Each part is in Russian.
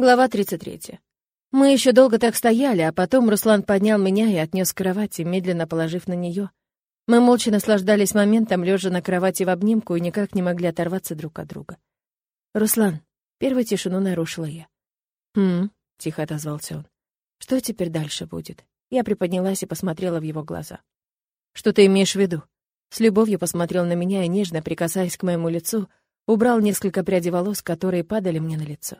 Глава 33. Мы еще долго так стояли, а потом Руслан поднял меня и отнес к кровати, медленно положив на нее. Мы молча наслаждались моментом, лежа на кровати в обнимку, и никак не могли оторваться друг от друга. «Руслан», — первую тишину нарушила я. «Хм», — тихо отозвался он. «Что теперь дальше будет?» Я приподнялась и посмотрела в его глаза. «Что ты имеешь в виду?» С любовью посмотрел на меня и, нежно прикасаясь к моему лицу, убрал несколько прядей волос, которые падали мне на лицо.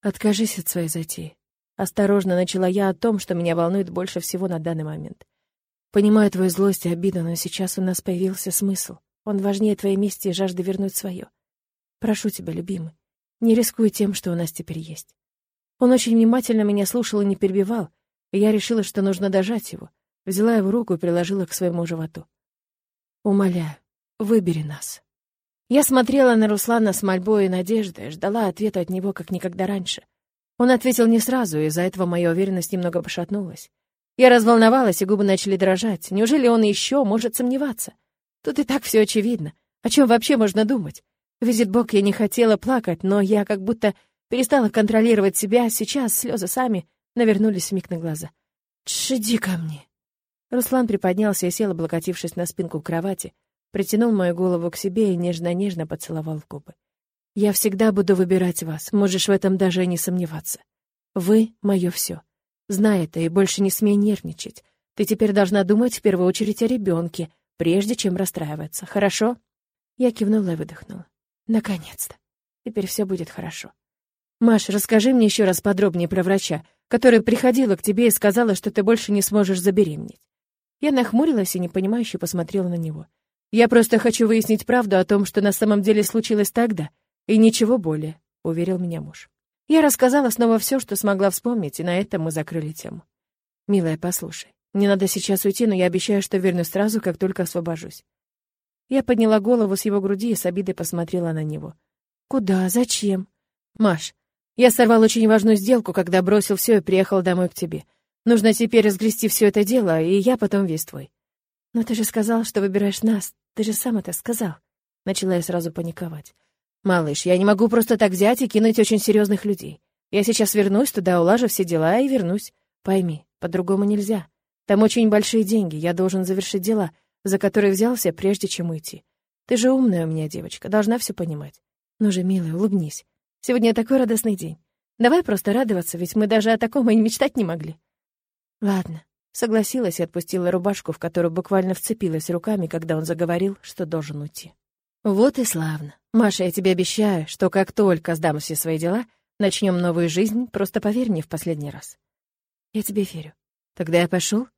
Откажись от своей затеи. Осторожно начала я о том, что меня волнует больше всего на данный момент. Понимаю твою злость и обиду, но сейчас у нас появился смысл. Он важнее твоей мести и жажды вернуть свое. Прошу тебя, любимый, не рискуй тем, что у нас теперь есть. Он очень внимательно меня слушал и не перебивал, и я решила, что нужно дожать его. Взяла его руку и приложила к своему животу. Умоляю, выбери нас. Я смотрела на Руслана с мольбой и надеждой, ждала ответа от него, как никогда раньше. Он ответил не сразу, и из-за этого моя уверенность немного пошатнулась. Я разволновалась, и губы начали дрожать. Неужели он еще может сомневаться? Тут и так все очевидно. О чем вообще можно думать? Видит Бог, я не хотела плакать, но я как будто перестала контролировать себя. Сейчас слезы сами навернулись миг на глаза. «Тш, иди ко мне!» Руслан приподнялся и сел, облокотившись на спинку кровати притянул мою голову к себе и нежно-нежно поцеловал в губы. «Я всегда буду выбирать вас, можешь в этом даже не сомневаться. Вы — мое все. Знай это и больше не смей нервничать. Ты теперь должна думать в первую очередь о ребенке, прежде чем расстраиваться, хорошо?» Я кивнула и выдохнула. «Наконец-то. Теперь все будет хорошо. Маш, расскажи мне еще раз подробнее про врача, которая приходила к тебе и сказала, что ты больше не сможешь забеременеть». Я нахмурилась и непонимающе посмотрела на него. Я просто хочу выяснить правду о том, что на самом деле случилось тогда, и ничего более», — уверил меня муж. Я рассказала снова все, что смогла вспомнить, и на этом мы закрыли тему. «Милая, послушай, мне надо сейчас уйти, но я обещаю, что вернусь сразу, как только освобожусь». Я подняла голову с его груди и с обидой посмотрела на него. «Куда? Зачем?» «Маш, я сорвал очень важную сделку, когда бросил все и приехал домой к тебе. Нужно теперь разгрести все это дело, и я потом весь твой. «Но ты же сказал, что выбираешь нас. Ты же сам это сказал». Начала я сразу паниковать. «Малыш, я не могу просто так взять и кинуть очень серьезных людей. Я сейчас вернусь туда, улажу все дела и вернусь. Пойми, по-другому нельзя. Там очень большие деньги, я должен завершить дела, за которые взялся, прежде чем уйти. Ты же умная у меня девочка, должна все понимать. Ну же, милая, улыбнись. Сегодня такой радостный день. Давай просто радоваться, ведь мы даже о таком и мечтать не могли». «Ладно, Согласилась и отпустила рубашку, в которую буквально вцепилась руками, когда он заговорил, что должен уйти. «Вот и славно. Маша, я тебе обещаю, что как только сдам все свои дела, начнем новую жизнь, просто поверь мне в последний раз». «Я тебе верю». «Тогда я пошел.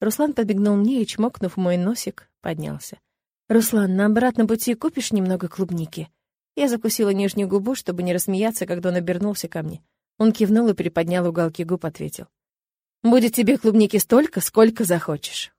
Руслан подбегнул мне и, чмокнув мой носик, поднялся. «Руслан, на обратном пути купишь немного клубники?» Я закусила нижнюю губу, чтобы не рассмеяться, когда он обернулся ко мне. Он кивнул и приподнял уголки губ, ответил. Будет тебе клубники столько, сколько захочешь.